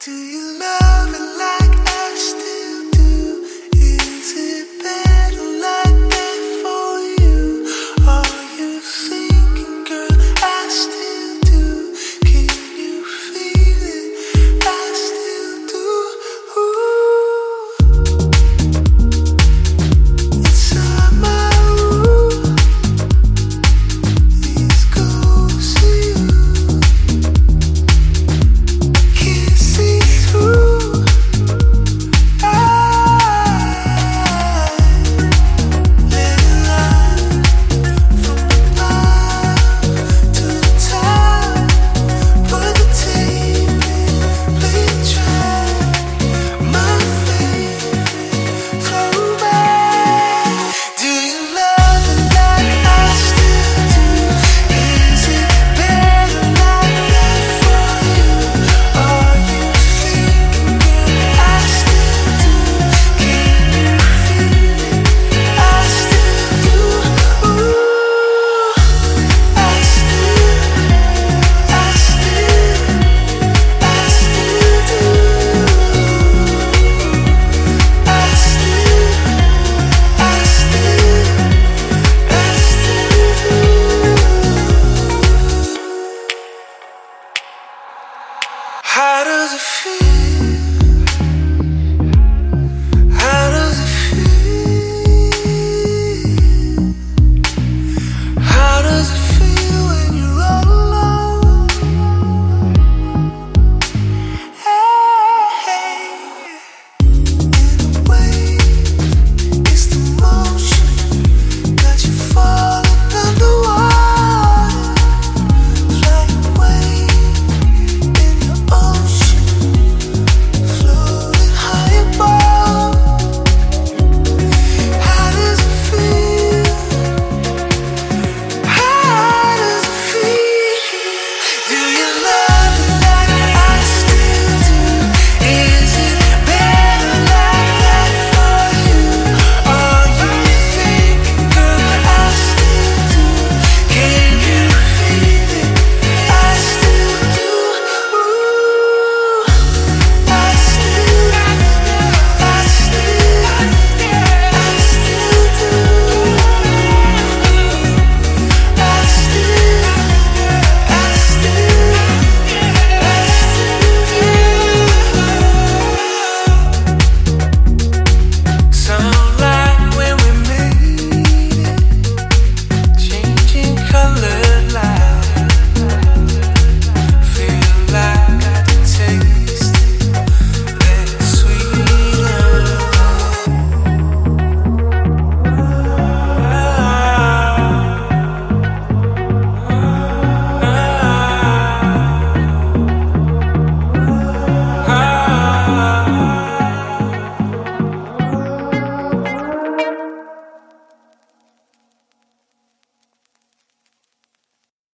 Do you love it like How does it feel?